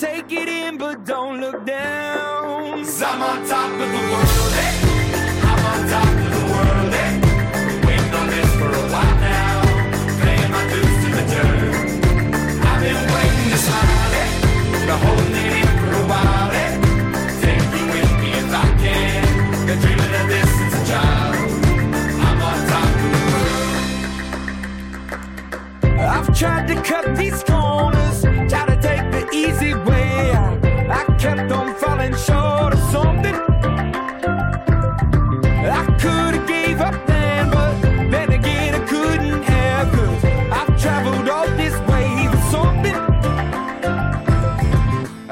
take it in, but don't look down. Cause I'm on top of the world, hey. I'm on top of the world, hey. Waiting on this for a while now. Paying my dues to the dirt. I've been waiting to smile, hey. Been holding it in for a while, eh? hey. Take you with me if I can. Been dreaming of this since a child. I'm on top of the world. I've tried to cut these